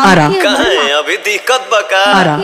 आरा। है अभी दिक्कत बका। आरा।